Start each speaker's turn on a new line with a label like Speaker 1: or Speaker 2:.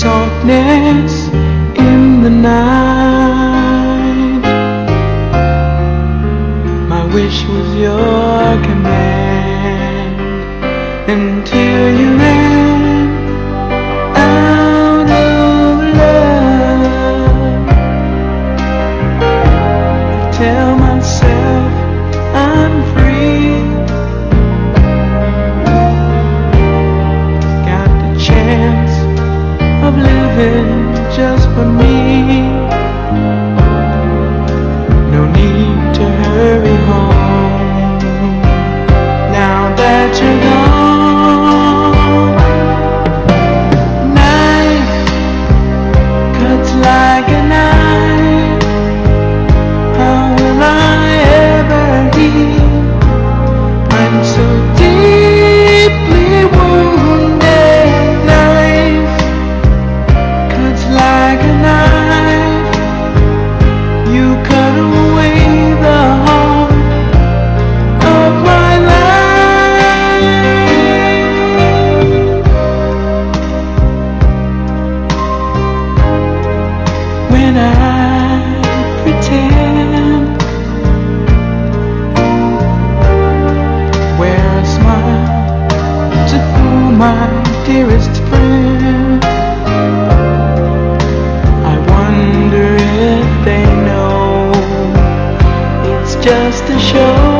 Speaker 1: softness in the night. My wish was your command. 知道 just a show.